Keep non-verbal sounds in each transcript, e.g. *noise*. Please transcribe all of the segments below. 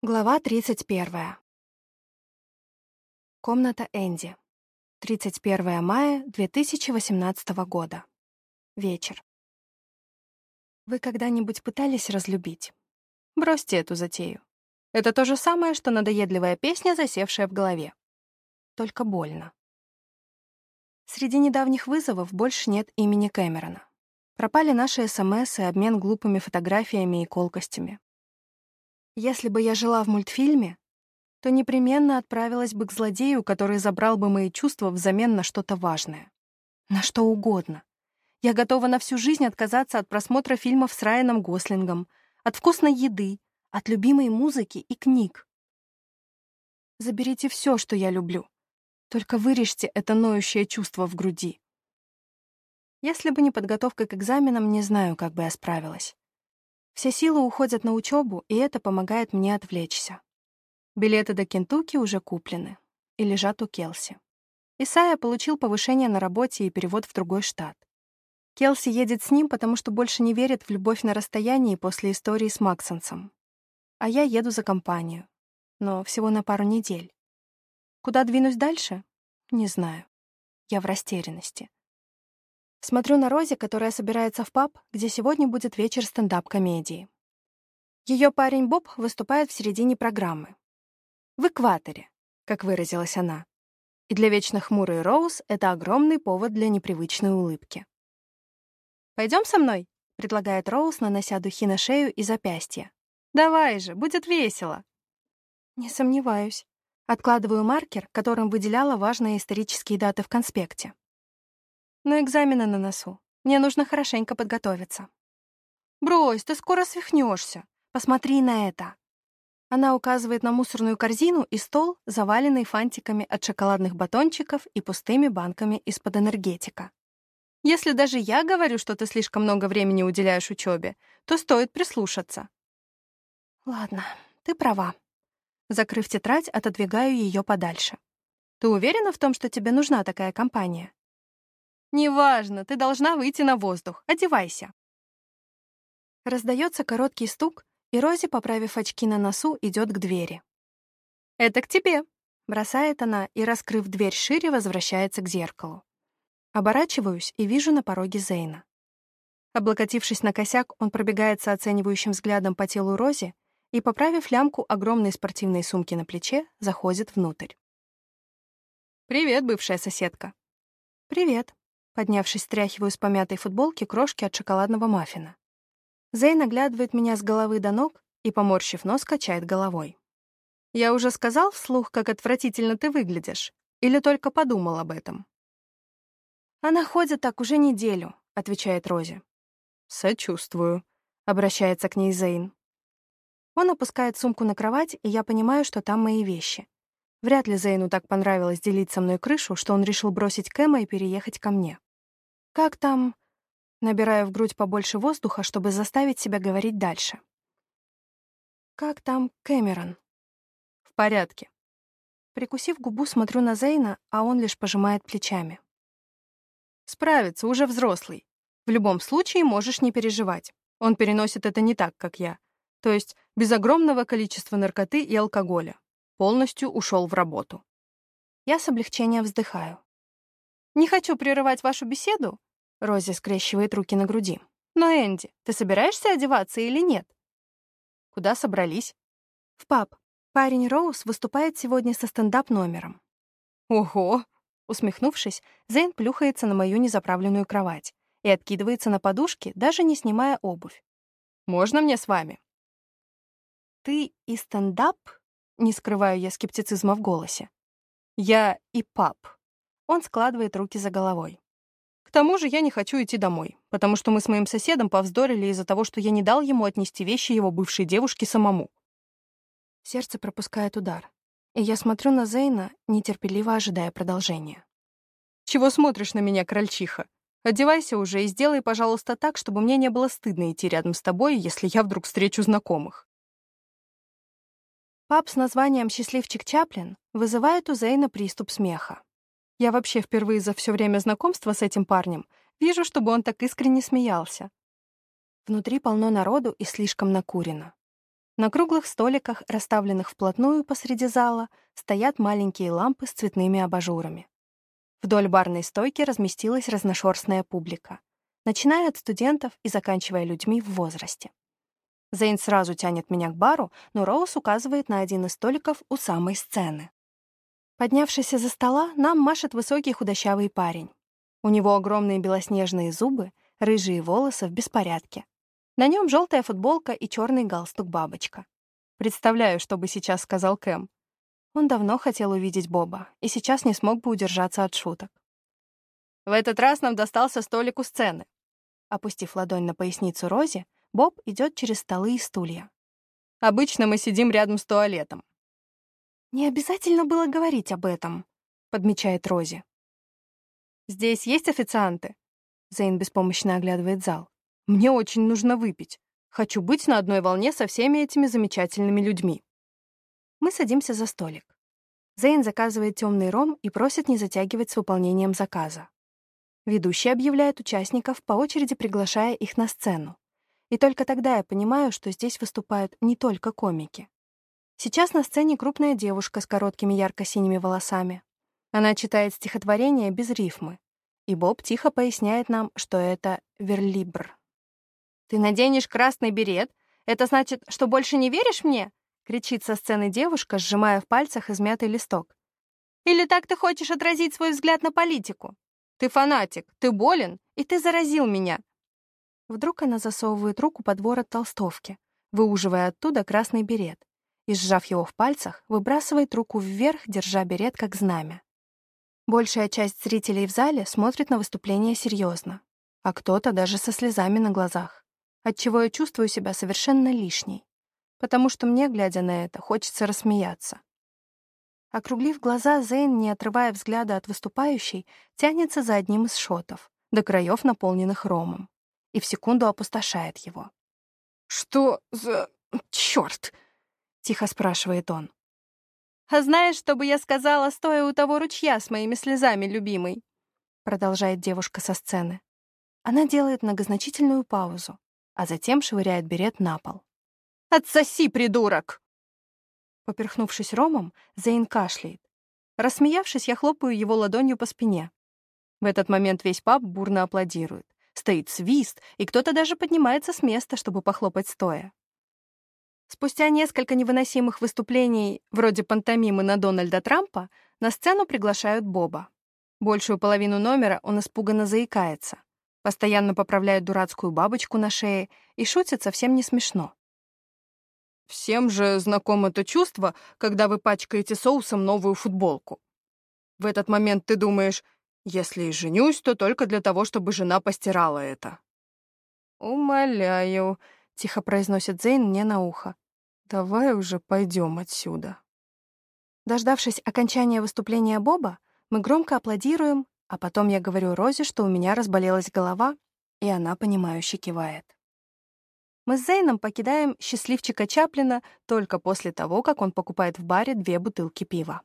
Глава 31. Комната Энди. 31 мая 2018 года. Вечер. Вы когда-нибудь пытались разлюбить? Бросьте эту затею. Это то же самое, что надоедливая песня, засевшая в голове. Только больно. Среди недавних вызовов больше нет имени Кэмерона. Пропали наши СМС и обмен глупыми фотографиями и колкостями. Если бы я жила в мультфильме, то непременно отправилась бы к злодею, который забрал бы мои чувства взамен на что-то важное. На что угодно. Я готова на всю жизнь отказаться от просмотра фильмов с Райаном Гослингом, от вкусной еды, от любимой музыки и книг. Заберите все, что я люблю. Только вырежьте это ноющее чувство в груди. Если бы не подготовка к экзаменам, не знаю, как бы я справилась. Все силы уходят на учебу, и это помогает мне отвлечься. Билеты до Кентукки уже куплены и лежат у Келси. Исайя получил повышение на работе и перевод в другой штат. Келси едет с ним, потому что больше не верит в любовь на расстоянии после истории с Максонсом. А я еду за компанию. Но всего на пару недель. Куда двинусь дальше? Не знаю. Я в растерянности. Смотрю на Рози, которая собирается в паб, где сегодня будет вечер стендап-комедии. Ее парень Боб выступает в середине программы. В экваторе, как выразилась она. И для вечно хмурой Роуз это огромный повод для непривычной улыбки. Пойдем со мной?» — предлагает Роуз, нанося духи на шею и запястье. «Давай же, будет весело!» Не сомневаюсь. Откладываю маркер, которым выделяла важные исторические даты в конспекте. Но экзамены на носу. Мне нужно хорошенько подготовиться. «Брось, ты скоро свихнешься. Посмотри на это». Она указывает на мусорную корзину и стол, заваленный фантиками от шоколадных батончиков и пустыми банками из-под энергетика. Если даже я говорю, что ты слишком много времени уделяешь учебе, то стоит прислушаться. Ладно, ты права. Закрыв тетрадь, отодвигаю ее подальше. Ты уверена в том, что тебе нужна такая компания? «Неважно, ты должна выйти на воздух. Одевайся». Раздается короткий стук, и Рози, поправив очки на носу, идет к двери. «Это к тебе», — бросает она и, раскрыв дверь шире, возвращается к зеркалу. Оборачиваюсь и вижу на пороге Зейна. Облокотившись на косяк, он пробегается оценивающим взглядом по телу Рози и, поправив лямку огромной спортивной сумки на плече, заходит внутрь. «Привет, бывшая соседка». «Привет», Поднявшись, стряхиваю с помятой футболки крошки от шоколадного маффина. Зейн оглядывает меня с головы до ног и, поморщив нос, качает головой. «Я уже сказал вслух, как отвратительно ты выглядишь? Или только подумал об этом?» «Она ходит так уже неделю», — отвечает Рози. «Сочувствую», — обращается к ней Зейн. Он опускает сумку на кровать, и я понимаю, что там мои вещи. Вряд ли Зейну так понравилось делить со мной крышу, что он решил бросить Кэма и переехать ко мне. Как там? Набираю в грудь побольше воздуха, чтобы заставить себя говорить дальше. Как там Кэмерон? В порядке. Прикусив губу, смотрю на Зейна, а он лишь пожимает плечами. Справится, уже взрослый. В любом случае можешь не переживать. Он переносит это не так, как я. То есть без огромного количества наркоты и алкоголя. Полностью ушел в работу. Я с облегчением вздыхаю. «Не хочу прерывать вашу беседу, Рози скрещивает руки на груди. «Но, Энди, ты собираешься одеваться или нет?» «Куда собрались?» «В паб. Парень Роуз выступает сегодня со стендап-номером». «Ого!» Усмехнувшись, Зейн плюхается на мою незаправленную кровать и откидывается на подушке, даже не снимая обувь. «Можно мне с вами?» «Ты и стендап?» — не скрываю я скептицизма в голосе. «Я и паб». Он складывает руки за головой. К тому же я не хочу идти домой, потому что мы с моим соседом повздорили из-за того, что я не дал ему отнести вещи его бывшей девушки самому. Сердце пропускает удар, и я смотрю на Зейна, нетерпеливо ожидая продолжения. «Чего смотришь на меня, крольчиха? Одевайся уже и сделай, пожалуйста, так, чтобы мне не было стыдно идти рядом с тобой, если я вдруг встречу знакомых». Пап с названием «Счастливчик Чаплин» вызывает у Зейна приступ смеха. Я вообще впервые за все время знакомства с этим парнем вижу, чтобы он так искренне смеялся. Внутри полно народу и слишком накурено. На круглых столиках, расставленных вплотную посреди зала, стоят маленькие лампы с цветными абажурами. Вдоль барной стойки разместилась разношерстная публика, начиная от студентов и заканчивая людьми в возрасте. Зейн сразу тянет меня к бару, но Роуз указывает на один из столиков у самой сцены. Поднявшись из-за стола, нам машет высокий худощавый парень. У него огромные белоснежные зубы, рыжие волосы в беспорядке. На нем желтая футболка и черный галстук-бабочка. Представляю, что бы сейчас сказал Кэм. Он давно хотел увидеть Боба и сейчас не смог бы удержаться от шуток. В этот раз нам достался столик у сцены. Опустив ладонь на поясницу Рози, Боб идет через столы и стулья. Обычно мы сидим рядом с туалетом. «Не обязательно было говорить об этом», — подмечает Рози. «Здесь есть официанты?» Зейн беспомощно оглядывает зал. «Мне очень нужно выпить. Хочу быть на одной волне со всеми этими замечательными людьми». Мы садимся за столик. Зейн заказывает темный ром и просит не затягивать с выполнением заказа. Ведущий объявляет участников, по очереди приглашая их на сцену. И только тогда я понимаю, что здесь выступают не только комики. Сейчас на сцене крупная девушка с короткими ярко-синими волосами. Она читает стихотворение без рифмы. И Боб тихо поясняет нам, что это верлибр. «Ты наденешь красный берет? Это значит, что больше не веришь мне?» — кричит со сцены девушка, сжимая в пальцах измятый листок. «Или так ты хочешь отразить свой взгляд на политику? Ты фанатик, ты болен, и ты заразил меня». Вдруг она засовывает руку под ворот толстовки, выуживая оттуда красный берет и, сжав его в пальцах, выбрасывает руку вверх, держа берет как знамя. Большая часть зрителей в зале смотрит на выступление серьезно, а кто-то даже со слезами на глазах, отчего я чувствую себя совершенно лишней, потому что мне, глядя на это, хочется рассмеяться. Округлив глаза, Зейн, не отрывая взгляда от выступающей, тянется за одним из шотов, до краев наполненных ромом, и в секунду опустошает его. «Что за... чёрт?» Тихо спрашивает он. «А знаешь, что бы я сказала, стоя у того ручья с моими слезами, любимый?» Продолжает девушка со сцены. Она делает многозначительную паузу, а затем швыряет берет на пол. «Отсоси, придурок!» Поперхнувшись ромом, Зейн кашляет. Рассмеявшись, я хлопаю его ладонью по спине. В этот момент весь паб бурно аплодирует. Стоит свист, и кто-то даже поднимается с места, чтобы похлопать стоя. Спустя несколько невыносимых выступлений, вроде пантомимы на Дональда Трампа, на сцену приглашают Боба. Большую половину номера он испуганно заикается, постоянно поправляет дурацкую бабочку на шее и шутит совсем не смешно. Всем же знакомо то чувство, когда вы пачкаете соусом новую футболку. В этот момент ты думаешь, если и женюсь, то только для того, чтобы жена постирала это. «Умоляю», — тихо произносит Зейн мне на ухо. «Давай уже пойдем отсюда». Дождавшись окончания выступления Боба, мы громко аплодируем, а потом я говорю Розе, что у меня разболелась голова, и она, понимающе кивает. Мы с Зейном покидаем счастливчика Чаплина только после того, как он покупает в баре две бутылки пива.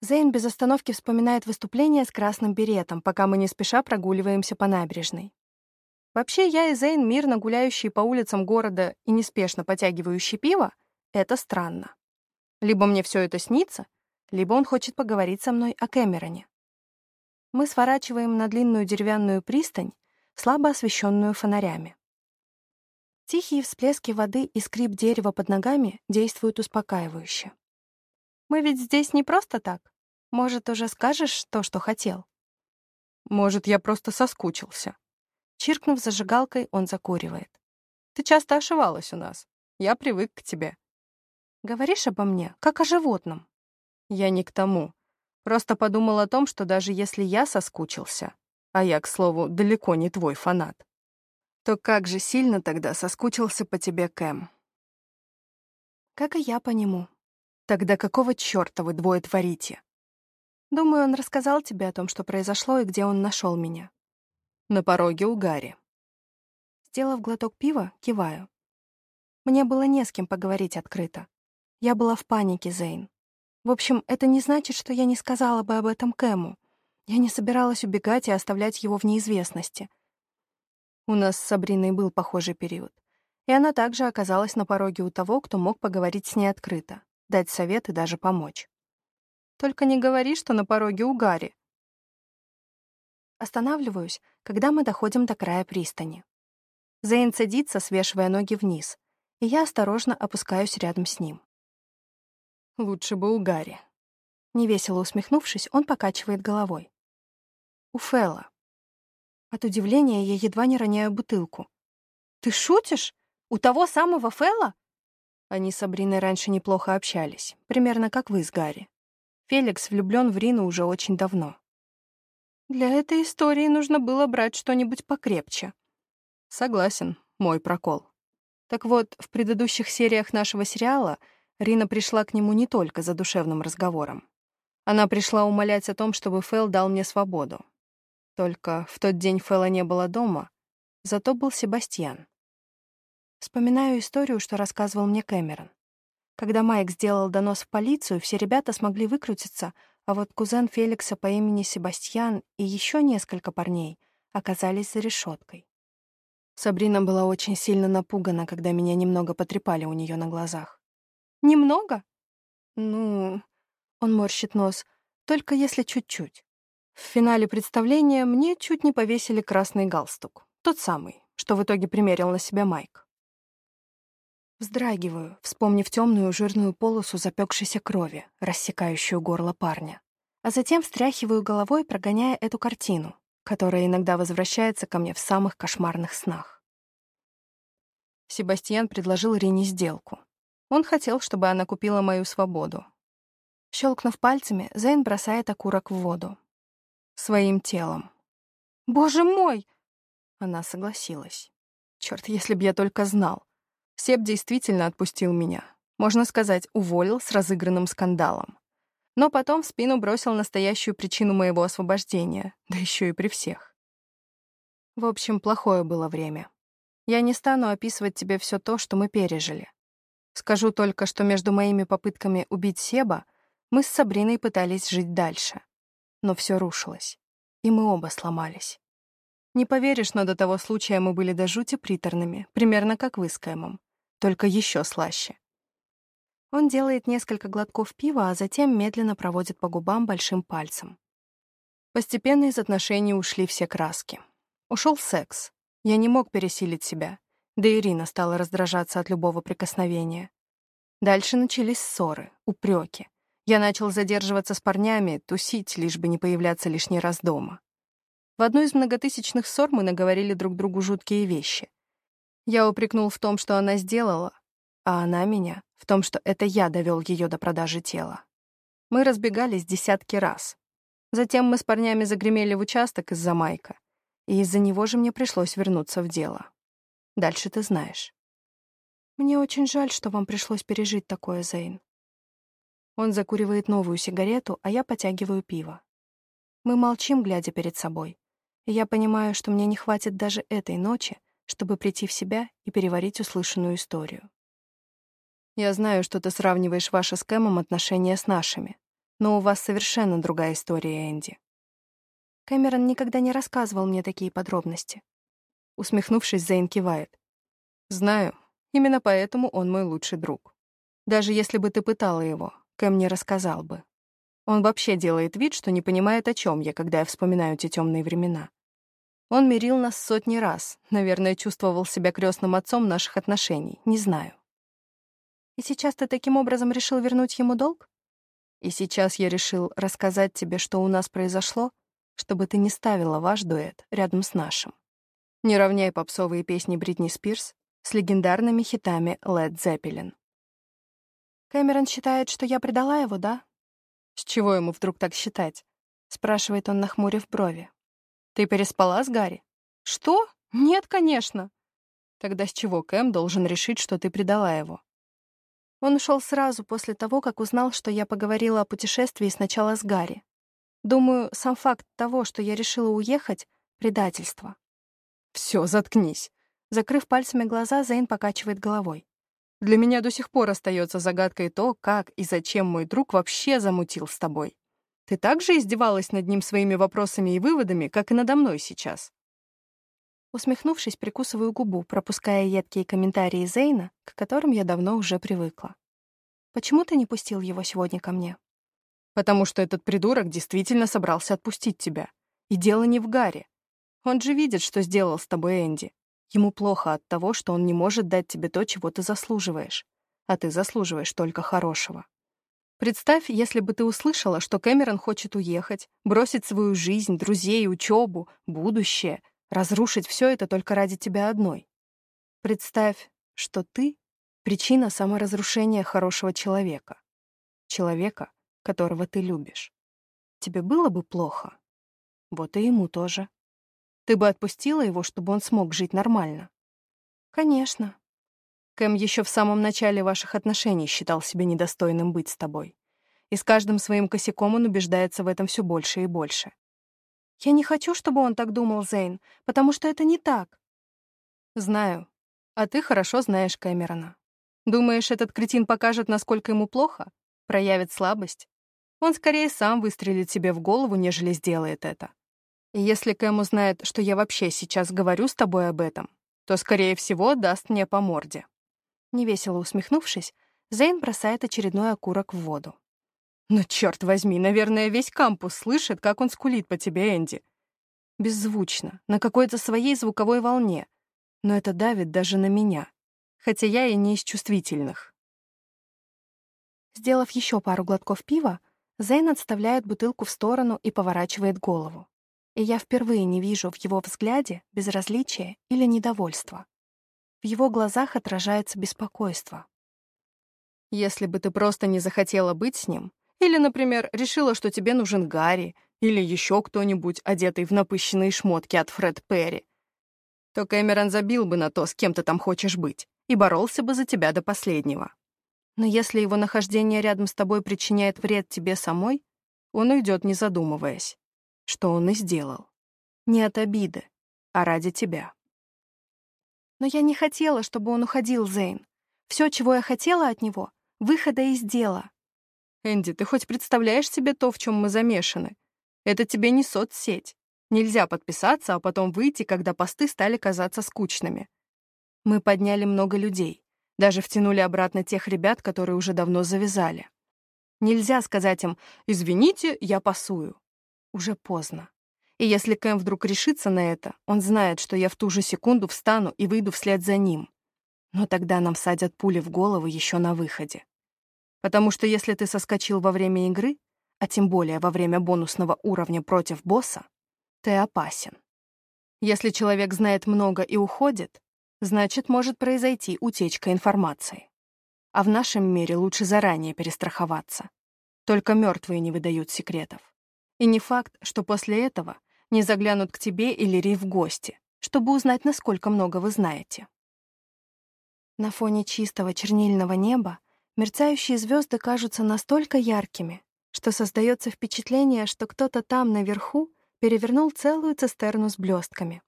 Зейн без остановки вспоминает выступление с красным беретом, пока мы не спеша прогуливаемся по набережной. Вообще, я и Зейн, мирно гуляющие по улицам города и неспешно потягивающие пиво, это странно. Либо мне все это снится, либо он хочет поговорить со мной о Кэмероне. Мы сворачиваем на длинную деревянную пристань, слабо освещенную фонарями. Тихие всплески воды и скрип дерева под ногами действуют успокаивающе. Мы ведь здесь не просто так. Может, уже скажешь то, что хотел? Может, я просто соскучился. Чиркнув зажигалкой, он закуривает. «Ты часто ошивалась у нас. Я привык к тебе». «Говоришь обо мне, как о животном». «Я не к тому. Просто подумал о том, что даже если я соскучился, а я, к слову, далеко не твой фанат, то как же сильно тогда соскучился по тебе Кэм». «Как и я по нему». «Тогда какого чёрта вы двое творите?» «Думаю, он рассказал тебе о том, что произошло и где он нашел меня». На пороге у Гарри. Сделав глоток пива, киваю. Мне было не с кем поговорить открыто. Я была в панике, Зейн. В общем, это не значит, что я не сказала бы об этом Кэму. Я не собиралась убегать и оставлять его в неизвестности. У нас с Сабриной был похожий период. И она также оказалась на пороге у того, кто мог поговорить с ней открыто, дать совет и даже помочь. «Только не говори, что на пороге у Гарри». Останавливаюсь, когда мы доходим до края пристани. Зейн садится, свешивая ноги вниз, и я осторожно опускаюсь рядом с ним. Лучше бы у Гарри. Невесело усмехнувшись, он покачивает головой. У Фэлла. От удивления я едва не роняю бутылку. «Ты шутишь? У того самого Фэлла?» Они с Сабриной раньше неплохо общались, примерно как вы с Гарри. Феликс влюблен в Рину уже очень давно. Для этой истории нужно было брать что-нибудь покрепче. Согласен, мой прокол. Так вот, в предыдущих сериях нашего сериала Рина пришла к нему не только за душевным разговором. Она пришла умолять о том, чтобы Фэл дал мне свободу. Только в тот день Фэла не было дома, зато был Себастьян. Вспоминаю историю, что рассказывал мне Кэмерон. Когда Майк сделал донос в полицию, все ребята смогли выкрутиться, а вот кузен Феликса по имени Себастьян и еще несколько парней оказались за решеткой. Сабрина была очень сильно напугана, когда меня немного потрепали у нее на глазах. «Немного?» «Ну...» — он морщит нос. «Только если чуть-чуть. В финале представления мне чуть не повесили красный галстук. Тот самый, что в итоге примерил на себя Майк. Вздрагиваю, вспомнив темную жирную полосу запекшейся крови, рассекающую горло парня. А затем встряхиваю головой, прогоняя эту картину, которая иногда возвращается ко мне в самых кошмарных снах. Себастьян предложил Рине сделку. Он хотел, чтобы она купила мою свободу. Щелкнув пальцами, Зейн бросает окурок в воду своим телом. «Боже мой!» Она согласилась. Черт, если б я только знал. Себ действительно отпустил меня. Можно сказать, уволил с разыгранным скандалом. Но потом в спину бросил настоящую причину моего освобождения, *laughs* да еще и при всех. В общем, плохое было время. Я не стану описывать тебе все то, что мы пережили. Скажу только, что между моими попытками убить Себа мы с Сабриной пытались жить дальше но все рушилось, и мы оба сломались. Не поверишь, но до того случая мы были до жути приторными, примерно как вы с Кэмом, только еще слаще. Он делает несколько глотков пива, а затем медленно проводит по губам большим пальцем. Постепенно из отношений ушли все краски. Ушел секс. Я не мог пересилить себя. Да Ирина стала раздражаться от любого прикосновения. Дальше начались ссоры, упреки. Я начал задерживаться с парнями, тусить, лишь бы не появляться лишний раз дома. В одну из многотысячных ссор мы наговорили друг другу жуткие вещи. Я упрекнул в том, что она сделала, а она меня в том, что это я довел ее до продажи тела. Мы разбегались десятки раз. Затем мы с парнями загремели в участок из-за Майка, и из-за него же мне пришлось вернуться в дело. Дальше ты знаешь. Мне очень жаль, что вам пришлось пережить такое, Зейн. Он закуривает новую сигарету, а я потягиваю пиво. Мы молчим, глядя перед собой. И я понимаю, что мне не хватит даже этой ночи, чтобы прийти в себя и переварить услышанную историю. Я знаю, что ты сравниваешь ваши с Кэмом отношения с нашими, но у вас совершенно другая история, Энди. Кэмерон никогда не рассказывал мне такие подробности. Усмехнувшись, Зейн кивает. Знаю, именно поэтому он мой лучший друг. Даже если бы ты пытала его, Кэм не рассказал бы. Он вообще делает вид, что не понимает, о чем я, когда я вспоминаю те темные времена. Он мирил нас сотни раз, наверное, чувствовал себя крестным отцом наших отношений, не знаю. И сейчас ты таким образом решил вернуть ему долг? И сейчас я решил рассказать тебе, что у нас произошло, чтобы ты не ставила ваш дуэт рядом с нашим. Не равняй попсовые песни Бритни Спирс с легендарными хитами Led Zeppelin. Кэмерон считает, что я предала его, да? С чего ему вдруг так считать? Спрашивает он, нахмурив брови. Ты переспала с Гарри? Что? Нет, конечно. Тогда с чего Кэм должен решить, что ты предала его? Он ушел сразу после того, как узнал, что я поговорила о путешествии сначала с Гарри. Думаю, сам факт того, что я решила уехать — предательство. Все, заткнись. Закрыв пальцами глаза, Зейн покачивает головой. Для меня до сих пор остается загадкой то, как и зачем мой друг вообще замутил с тобой. Ты также издевалась над ним своими вопросами и выводами, как и надо мной сейчас. Усмехнувшись, прикусываю губу, пропуская едкие комментарии Зейна, к которым я давно уже привыкла. «Почему ты не пустил его сегодня ко мне?» «Потому что этот придурок действительно собрался отпустить тебя. И дело не в Гарри. Он же видит, что сделал с тобой Энди. Ему плохо от того, что он не может дать тебе то, чего ты заслуживаешь. А ты заслуживаешь только хорошего. Представь, если бы ты услышала, что Кэмерон хочет уехать, бросить свою жизнь, друзей, учебу, будущее — Разрушить все это только ради тебя одной. Представь, что ты — причина саморазрушения хорошего человека. Человека, которого ты любишь. Тебе было бы плохо. Вот и ему тоже. Ты бы отпустила его, чтобы он смог жить нормально? Конечно. Кэм еще в самом начале ваших отношений считал себя недостойным быть с тобой. И с каждым своим косяком он убеждается в этом все больше и больше. Я не хочу, чтобы он так думал, Зейн, потому что это не так. Знаю. А ты хорошо знаешь Кэмерона. Думаешь, этот кретин покажет, насколько ему плохо? Проявит слабость? Он скорее сам выстрелит себе в голову, нежели сделает это. И если Кэм узнает, что я вообще сейчас говорю с тобой об этом, то, скорее всего, даст мне по морде. Невесело усмехнувшись, Зейн бросает очередной окурок в воду. Но, черт возьми, наверное, весь кампус слышит, как он скулит по тебе, Энди. Беззвучно, на какой-то своей звуковой волне. Но это давит даже на меня. Хотя я и не из чувствительных. Сделав еще пару глотков пива, Зейн отставляет бутылку в сторону и поворачивает голову. И я впервые не вижу в его взгляде безразличия или недовольства. В его глазах отражается беспокойство. Если бы ты просто не захотела быть с ним, или, например, решила, что тебе нужен Гарри или еще кто-нибудь, одетый в напыщенные шмотки от Фред Перри, то Кэмерон забил бы на то, с кем ты там хочешь быть, и боролся бы за тебя до последнего. Но если его нахождение рядом с тобой причиняет вред тебе самой, он уйдет, не задумываясь. Что он и сделал. Не от обиды, а ради тебя. Но я не хотела, чтобы он уходил, Зейн. Все, чего я хотела от него — выхода из дела. Энди, ты хоть представляешь себе то, в чем мы замешаны? Это тебе не соцсеть. Нельзя подписаться, а потом выйти, когда посты стали казаться скучными. Мы подняли много людей. Даже втянули обратно тех ребят, которые уже давно завязали. Нельзя сказать им «Извините, я пасую». Уже поздно. И если Кэм вдруг решится на это, он знает, что я в ту же секунду встану и выйду вслед за ним. Но тогда нам садят пули в голову еще на выходе. Потому что если ты соскочил во время игры, а тем более во время бонусного уровня против босса, ты опасен. Если человек знает много и уходит, значит, может произойти утечка информации. А в нашем мире лучше заранее перестраховаться. Только мертвые не выдают секретов. И не факт, что после этого не заглянут к тебе или Ри в гости, чтобы узнать, насколько много вы знаете. На фоне чистого чернильного неба Мерцающие звезды кажутся настолько яркими, что создается впечатление, что кто-то там наверху перевернул целую цистерну с блестками.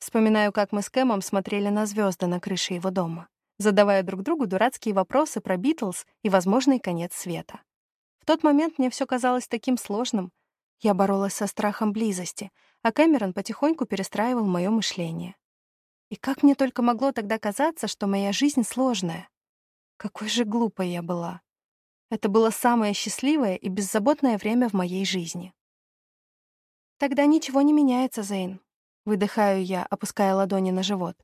Вспоминаю, как мы с Кэмом смотрели на звезды на крыше его дома, задавая друг другу дурацкие вопросы про Битлз и возможный конец света. В тот момент мне все казалось таким сложным. Я боролась со страхом близости, а Кэмерон потихоньку перестраивал мое мышление. И как мне только могло тогда казаться, что моя жизнь сложная. Какой же глупой я была. Это было самое счастливое и беззаботное время в моей жизни. Тогда ничего не меняется, Зейн. Выдыхаю я, опуская ладони на живот.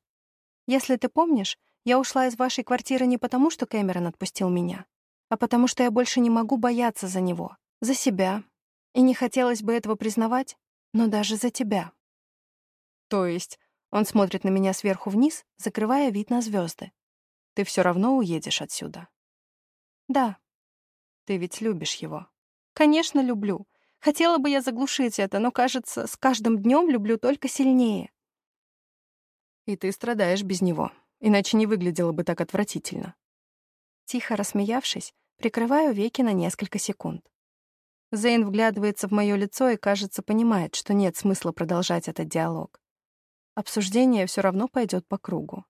Если ты помнишь, я ушла из вашей квартиры не потому, что Кэмерон отпустил меня, а потому что я больше не могу бояться за него, за себя. И не хотелось бы этого признавать, но даже за тебя. То есть он смотрит на меня сверху вниз, закрывая вид на звезды. Ты все равно уедешь отсюда. Да. Ты ведь любишь его. Конечно, люблю. Хотела бы я заглушить это, но, кажется, с каждым днем люблю только сильнее. И ты страдаешь без него, иначе не выглядело бы так отвратительно. Тихо рассмеявшись, прикрываю веки на несколько секунд. Зейн вглядывается в мое лицо и, кажется, понимает, что нет смысла продолжать этот диалог. Обсуждение все равно пойдет по кругу.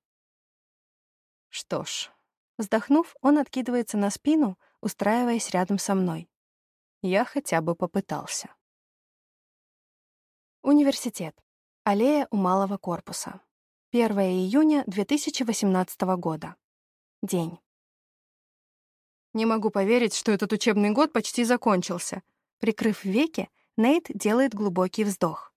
Что ж, вздохнув, он откидывается на спину, устраиваясь рядом со мной. Я хотя бы попытался. Университет. Аллея у малого корпуса. 1 июня 2018 года. День. Не могу поверить, что этот учебный год почти закончился. Прикрыв веки, Нейт делает глубокий вздох.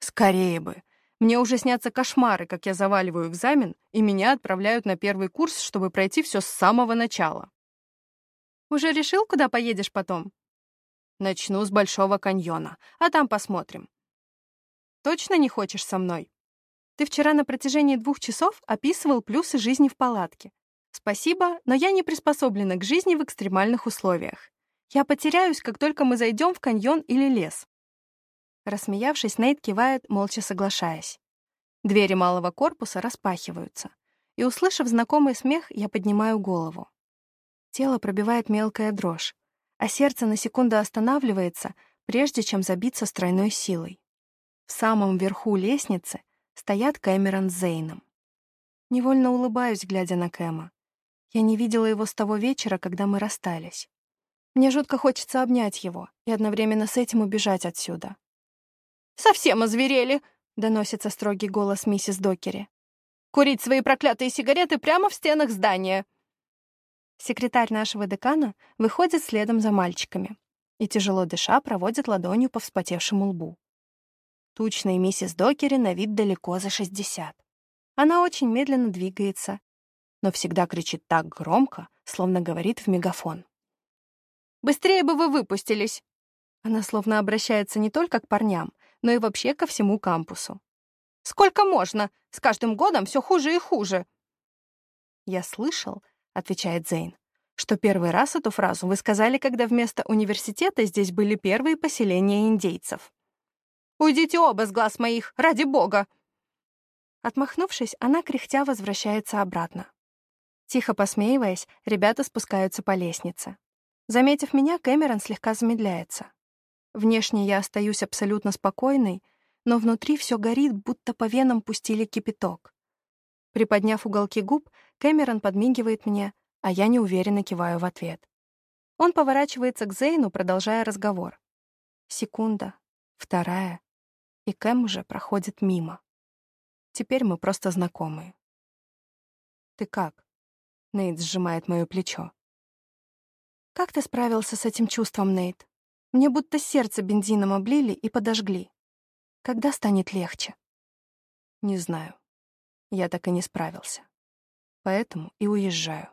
Скорее бы. Мне уже снятся кошмары, как я заваливаю экзамен, и меня отправляют на первый курс, чтобы пройти все с самого начала. Уже решил, куда поедешь потом? Начну с Большого каньона, а там посмотрим. Точно не хочешь со мной? Ты вчера на протяжении двух часов описывал плюсы жизни в палатке. Спасибо, но я не приспособлена к жизни в экстремальных условиях. Я потеряюсь, как только мы зайдем в каньон или лес. Рассмеявшись, Нейт кивает, молча соглашаясь. Двери малого корпуса распахиваются. И, услышав знакомый смех, я поднимаю голову. Тело пробивает мелкая дрожь, а сердце на секунду останавливается, прежде чем забиться с тройной силой. В самом верху лестницы стоят Кэмерон с Зейном. Невольно улыбаюсь, глядя на Кэма. Я не видела его с того вечера, когда мы расстались. Мне жутко хочется обнять его и одновременно с этим убежать отсюда. «Совсем озверели!» — доносится строгий голос миссис Докери. «Курить свои проклятые сигареты прямо в стенах здания!» Секретарь нашего декана выходит следом за мальчиками и, тяжело дыша, проводит ладонью по вспотевшему лбу. Тучная миссис Докери на вид далеко за 60. Она очень медленно двигается, но всегда кричит так громко, словно говорит в мегафон. «Быстрее бы вы выпустились!» Она словно обращается не только к парням, но и вообще ко всему кампусу. «Сколько можно? С каждым годом все хуже и хуже!» «Я слышал, — отвечает Зейн, что первый раз эту фразу вы сказали, когда вместо университета здесь были первые поселения индейцев. «Уйдите оба с глаз моих, ради бога!» Отмахнувшись, она кряхтя возвращается обратно. Тихо посмеиваясь, ребята спускаются по лестнице. Заметив меня, Кэмерон слегка замедляется. Внешне я остаюсь абсолютно спокойной, но внутри все горит, будто по венам пустили кипяток. Приподняв уголки губ, Кэмерон подмигивает мне, а я неуверенно киваю в ответ. Он поворачивается к Зейну, продолжая разговор. Секунда, вторая, и Кэм уже проходит мимо. Теперь мы просто знакомые. «Ты как?» — Нейт сжимает мое плечо. «Как ты справился с этим чувством, Нейт? Мне будто сердце бензином облили и подожгли. Когда станет легче?» «Не знаю. Я так и не справился. Поэтому и уезжаю.